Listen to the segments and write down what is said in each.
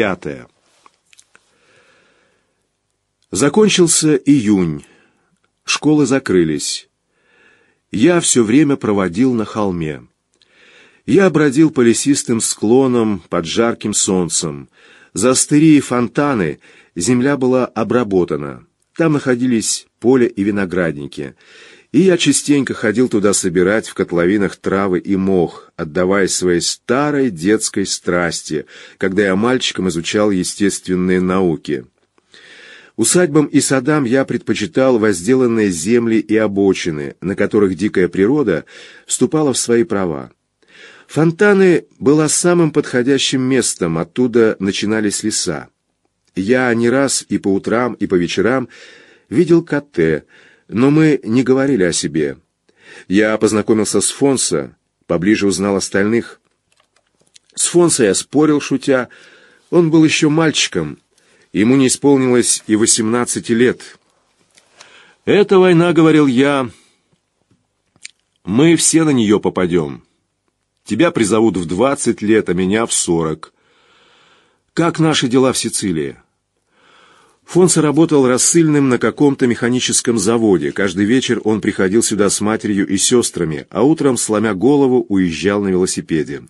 пятая. Закончился июнь. Школы закрылись. Я все время проводил на холме. Я бродил по лесистым склонам под жарким солнцем. За стыри и фонтаны земля была обработана. Там находились поле и виноградники. И я частенько ходил туда собирать в котловинах травы и мох, отдаваясь своей старой детской страсти, когда я мальчиком изучал естественные науки. Усадьбам и садам я предпочитал возделанные земли и обочины, на которых дикая природа вступала в свои права. Фонтаны была самым подходящим местом, оттуда начинались леса. Я не раз и по утрам, и по вечерам видел Катте, но мы не говорили о себе. Я познакомился с Фонсо, поближе узнал остальных. С Фонсо я спорил, шутя. Он был еще мальчиком, ему не исполнилось и восемнадцати лет. «Эта война, — говорил я, — мы все на нее попадем. Тебя призовут в двадцать лет, а меня в сорок. Как наши дела в Сицилии?» Фонса работал рассыльным на каком-то механическом заводе. Каждый вечер он приходил сюда с матерью и сестрами, а утром, сломя голову, уезжал на велосипеде.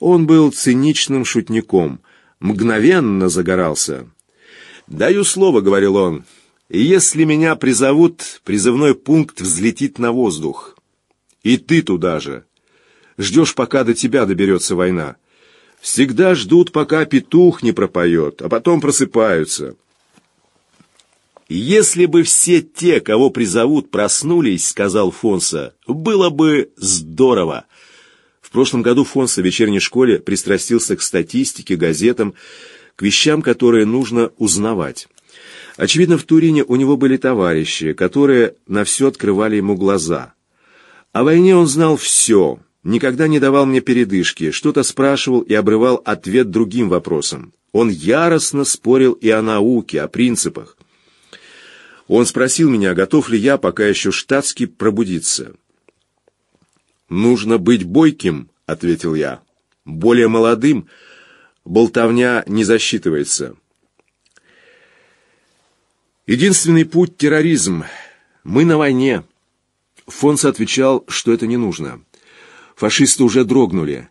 Он был циничным шутником, мгновенно загорался. «Даю слово», — говорил он, — «если меня призовут, призывной пункт взлетит на воздух. И ты туда же. Ждешь, пока до тебя доберется война. Всегда ждут, пока петух не пропоет, а потом просыпаются». «Если бы все те, кого призовут, проснулись, — сказал Фонса, — было бы здорово». В прошлом году Фонса в вечерней школе пристрастился к статистике, газетам, к вещам, которые нужно узнавать. Очевидно, в Турине у него были товарищи, которые на все открывали ему глаза. О войне он знал все, никогда не давал мне передышки, что-то спрашивал и обрывал ответ другим вопросом. Он яростно спорил и о науке, о принципах. Он спросил меня, готов ли я, пока еще штатский, пробудиться. «Нужно быть бойким», — ответил я. «Более молодым болтовня не засчитывается». «Единственный путь — терроризм. Мы на войне». Фонс отвечал, что это не нужно. Фашисты уже дрогнули.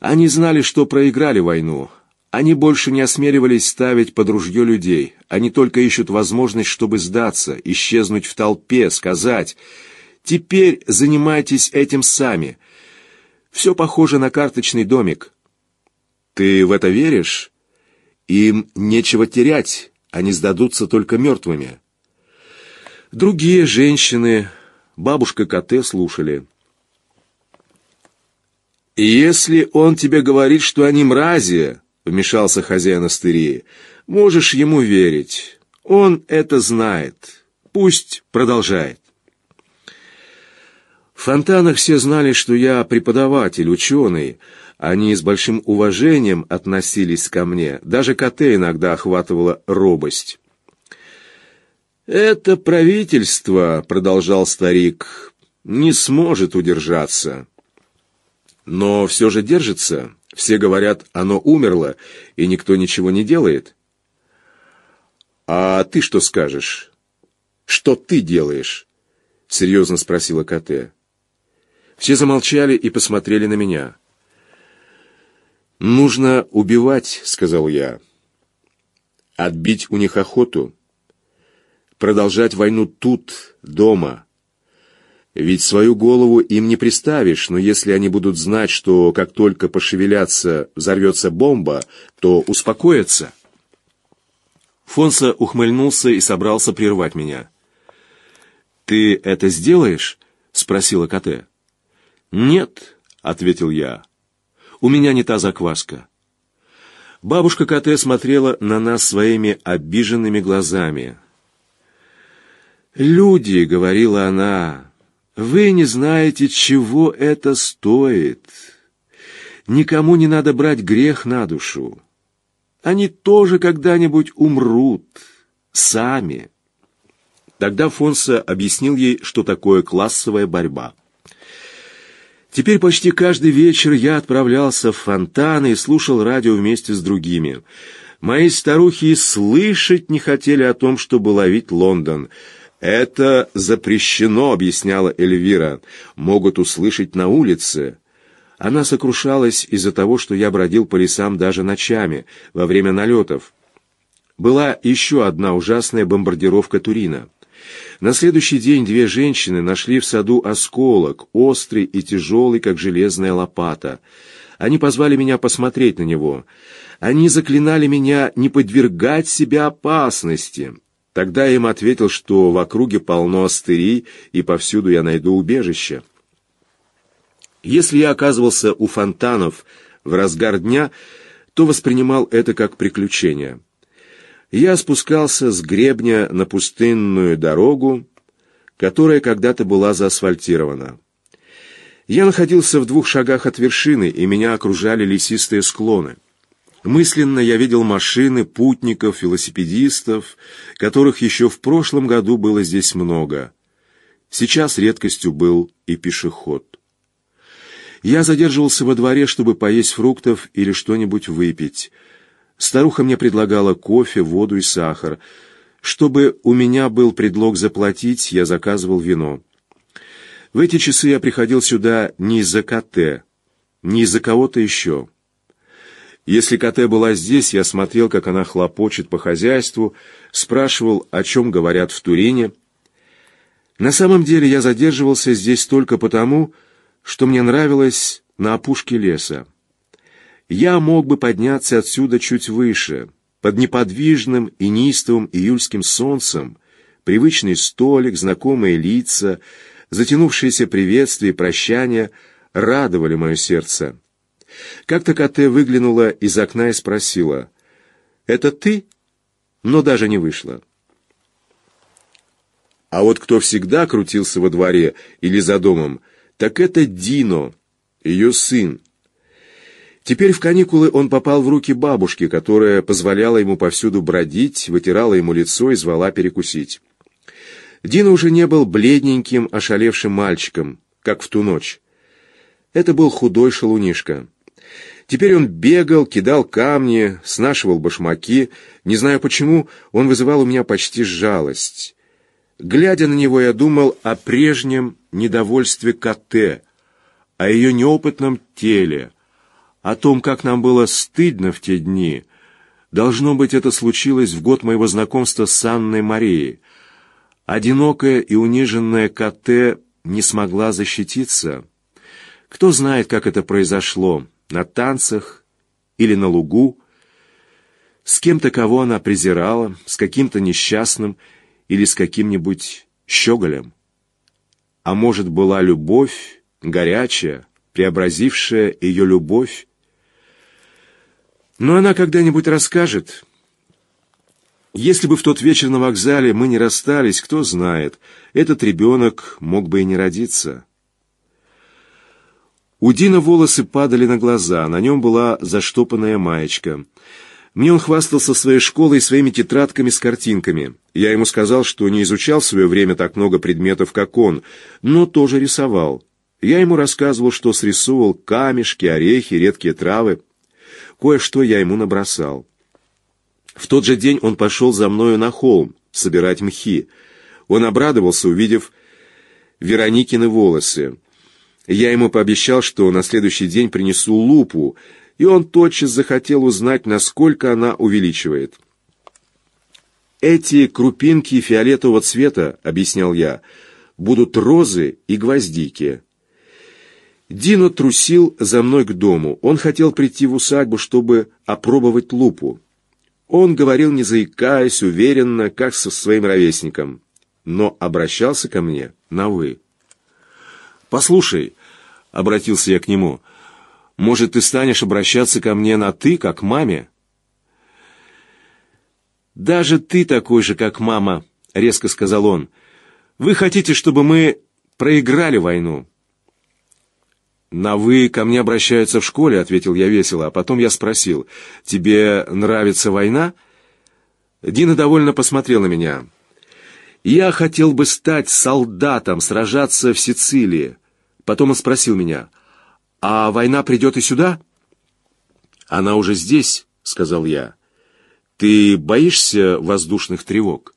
Они знали, что проиграли войну, они больше не осмеливались ставить под ружье людей. Они только ищут возможность, чтобы сдаться, исчезнуть в толпе, сказать «Теперь занимайтесь этим сами». Все похоже на карточный домик. Ты в это веришь? Им нечего терять, они сдадутся только мертвыми. Другие женщины, бабушка Коте слушали. «Если он тебе говорит, что они мрази, вмешался хозяин астерии. «Можешь ему верить. Он это знает. Пусть продолжает». В фонтанах все знали, что я преподаватель, ученый. Они с большим уважением относились ко мне. Даже коте иногда охватывала робость. «Это правительство», — продолжал старик, — «не сможет удержаться». «Но все же держится. Все говорят, оно умерло, и никто ничего не делает. А ты что скажешь? Что ты делаешь? Серьезно спросила Кате. Все замолчали и посмотрели на меня. «Нужно убивать», — сказал я. «Отбить у них охоту. Продолжать войну тут, дома. Ведь свою голову им не приставишь, но если они будут знать, что как только пошевелятся, взорвется бомба, то успокоятся. Фонса ухмыльнулся и собрался прервать меня. «Ты это сделаешь?» — спросила Кате. «Нет», — ответил я. «У меня не та закваска». Бабушка Кате смотрела на нас своими обиженными глазами. «Люди», — говорила она, вы не знаете, чего это стоит. Никому не надо брать грех на душу. Они тоже когда-нибудь умрут. Сами. Тогда Фонса объяснил ей, что такое классовая борьба. Теперь почти каждый вечер я отправлялся в фонтаны и слушал радио вместе с другими. Мои старухи слышать не хотели о том, чтобы ловить Лондон. «Это запрещено», — объясняла Эльвира. «Могут услышать на улице». Она сокрушалась из-за того, что я бродил по лесам даже ночами, во время налетов. Была еще одна ужасная бомбардировка Турина. На следующий день две женщины нашли в саду осколок, острый и тяжелый, как железная лопата. Они позвали меня посмотреть на него. Они заклинали меня не подвергать себя опасности. Тогда я им ответил, что в округе полно астырий, и повсюду я найду убежище. Если я оказывался у фонтанов в разгар дня, то воспринимал это как приключение. Я спускался с гребня на пустынную дорогу, которая когда-то была заасфальтирована. Я находился в двух шагах от вершины, и меня окружали лесистые склоны. Мысленно я видел машины, путников, велосипедистов, которых еще в прошлом году было здесь много. Сейчас редкостью был и пешеход. Я задерживался во дворе, чтобы поесть фруктов или что-нибудь выпить. Старуха мне предлагала кофе, воду и сахар. Чтобы у меня был предлог заплатить, я заказывал вино. В эти часы я приходил сюда не из-за КТ, не из-за кого-то еще. Если КТ была здесь, я смотрел, как она хлопочет по хозяйству, спрашивал, о чем говорят в Турине. На самом деле я задерживался здесь только потому, что мне нравилось на опушке леса. Я мог бы подняться отсюда чуть выше, под неподвижным и неистовым июльским солнцем, привычный столик, знакомые лица, затянувшиеся приветствия и прощания радовали мое сердце. Как-то Кате выглянула из окна и спросила, «Это ты?» Но даже не вышла. А вот кто всегда крутился во дворе или за домом, так это Дино, ее сын. Теперь в каникулы он попал в руки бабушки, которая позволяла ему повсюду бродить, вытирала ему лицо и звала перекусить. Дино уже не был бледненьким, ошалевшим мальчиком, как в ту ночь. Это был худой шалунишка. Теперь он бегал, кидал камни, снашивал башмаки. Не знаю почему, он вызывал у меня почти жалость. Глядя на него, я думал о прежнем недовольстве Кате, о ее неопытном теле, о том, как нам было стыдно в те дни. Должно быть, это случилось в год моего знакомства с Анной Марией. Одинокая и униженная Кате не смогла защититься. Кто знает, как это произошло на танцах или на лугу, с кем-то, кого она презирала, с каким-то несчастным или с каким-нибудь щеголем. А может, была любовь, горячая, преобразившая ее любовь? Но она когда-нибудь расскажет. Если бы в тот вечер на вокзале мы не расстались, кто знает, этот ребенок мог бы и не родиться. У Дина волосы падали на глаза, на нем была заштопанная маечка. Мне он хвастался своей школой и своими тетрадками с картинками. Я ему сказал, что не изучал в свое время так много предметов, как он, но тоже рисовал. Я ему рассказывал, что срисовывал камешки, орехи, редкие травы. Кое-что я ему набросал. В тот же день он пошел за мною на холм собирать мхи. Он обрадовался, увидев Вероникины волосы. Я ему пообещал, что на следующий день принесу лупу, и он тотчас захотел узнать, насколько она увеличивает. «Эти крупинки фиолетового цвета, — объяснял я, — будут розы и гвоздики». Дино трусил за мной к дому. Он хотел прийти в усадьбу, чтобы опробовать лупу. Он говорил, не заикаясь, уверенно, как со своим ровесником, но обращался ко мне на «вы». «Послушай», — обратился я к нему, — «может, ты станешь обращаться ко мне на «ты», как маме?» «Даже ты такой же, как мама», — резко сказал он. «Вы хотите, чтобы мы проиграли войну?» «На «вы» ко мне обращаются в школе», — ответил я весело, а потом я спросил, «Тебе нравится война?» Дина довольно посмотрел на меня. «Я хотел бы стать солдатом, сражаться в Сицилии. Потом он спросил меня, «А война придет и сюда?» «Она уже здесь», — сказал я. Ты боишься воздушных тревог?»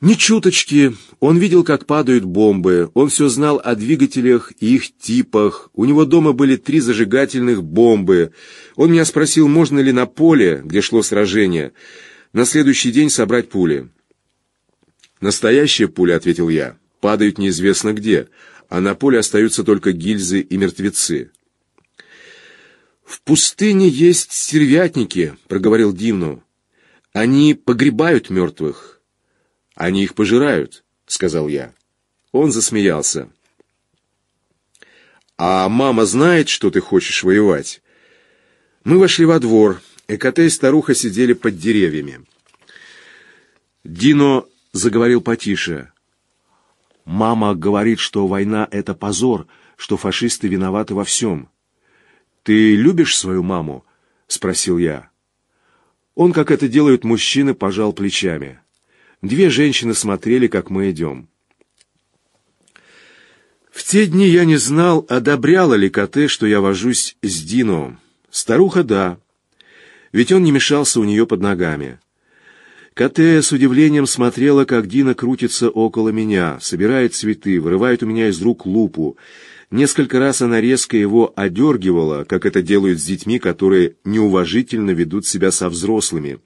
Ни чуточки. Он видел, как падают бомбы. Он все знал о двигателях и их типах. У него дома были три зажигательных бомбы. Он меня спросил, можно ли на поле, где шло сражение, на следующий день собрать пули. «Настоящие пули», — ответил я, — «падают неизвестно где, а на поле остаются только гильзы и мертвецы». «В пустыне есть стервятники», — проговорил Димну. «Они погребают мертвых». Они их пожирают, сказал я. Он засмеялся. А мама знает, что ты хочешь воевать. Мы вошли во двор. Экоте и старуха сидели под деревьями. Дино заговорил потише. Мама говорит, что война — это позор, что фашисты виноваты во всем. «Ты любишь свою маму?» — спросил я. Он, как это делают мужчины, пожал плечами. Две женщины смотрели, как мы идем. В те дни я не знал, одобряла ли Коте, что я вожусь с Дино. Старуха — да, ведь он не мешался у нее под ногами. Коте с удивлением смотрела, как Дина крутится около меня, собирает цветы, вырывает у меня из рук лупу. Несколько раз она резко его одергивала, как это делают с детьми, которые неуважительно ведут себя со взрослыми.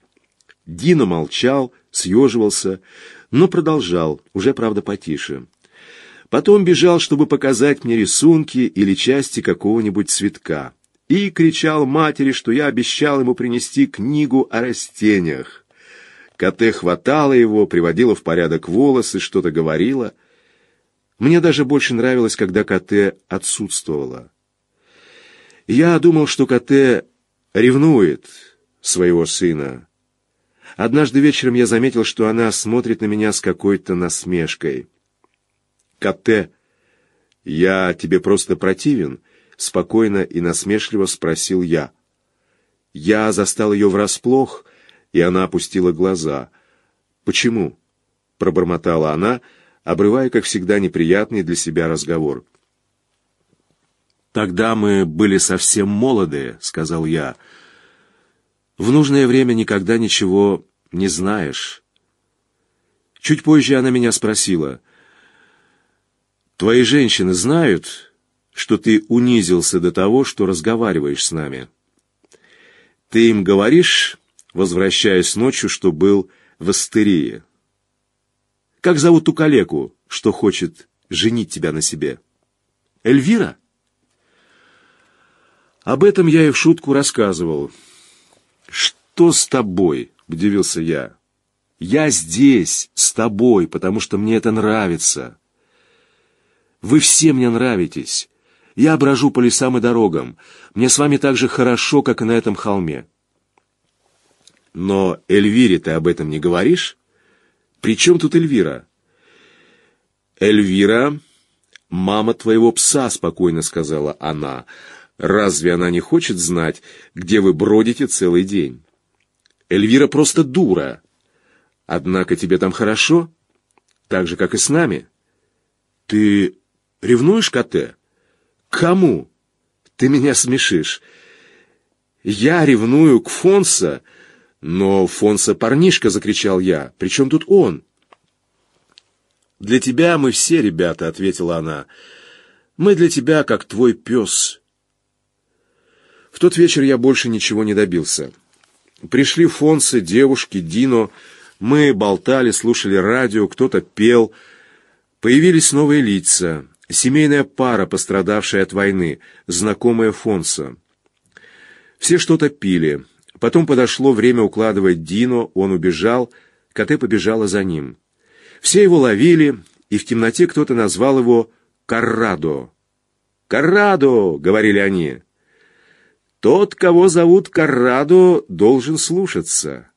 Дина молчал, съеживался, но продолжал, уже, правда, потише. Потом бежал, чтобы показать мне рисунки или части какого-нибудь цветка. И кричал матери, что я обещал ему принести книгу о растениях. Коте хватала его, приводила в порядок волосы, что-то говорила. Мне даже больше нравилось, когда Коте отсутствовала. Я думал, что Коте ревнует своего сына, Однажды вечером я заметил, что она смотрит на меня с какой-то насмешкой. «Капте, я тебе просто противен?» — спокойно и насмешливо спросил я. Я застал ее врасплох, и она опустила глаза. «Почему?» — пробормотала она, обрывая, как всегда, неприятный для себя разговор. «Тогда мы были совсем молодые», — сказал я, — в нужное время никогда ничего не знаешь. Чуть позже она меня спросила, «Твои женщины знают, что ты унизился до того, что разговариваешь с нами? Ты им говоришь, возвращаясь ночью, что был в Астерии? Как зовут ту калеку, что хочет женить тебя на себе? Эльвира?» Об этом я и в шутку рассказывал. «Что с тобой?» — удивился я. «Я здесь, с тобой, потому что мне это нравится. Вы все мне нравитесь. Я брожу по лесам и дорогам. Мне с вами так же хорошо, как и на этом холме». «Но Эльвире ты об этом не говоришь? При чем тут Эльвира?» «Эльвира — мама твоего пса», — спокойно сказала она. «Разве она не хочет знать, где вы бродите целый день?» Эльвира просто дура. Однако тебе там хорошо, так же, как и с нами. Ты ревнуешь, Коте? Кому? Ты меня смешишь. Я ревную к Фонса, но Фонса парнишка, закричал я. Причем тут он? Для тебя мы все, ребята, ответила она. Мы для тебя как твой пес. В тот вечер я больше ничего не добился. Пришли Фонсы, девушки, Дино. Мы болтали, слушали радио, кто-то пел. Появились новые лица. Семейная пара, пострадавшая от войны, знакомая Фонса. Все что-то пили. Потом подошло время укладывать Дино, он убежал, Коте побежала за ним. Все его ловили, и в темноте кто-то назвал его Каррадо. «Каррадо!» — говорили они. Тот, кого зовут Каррадо, должен слушаться.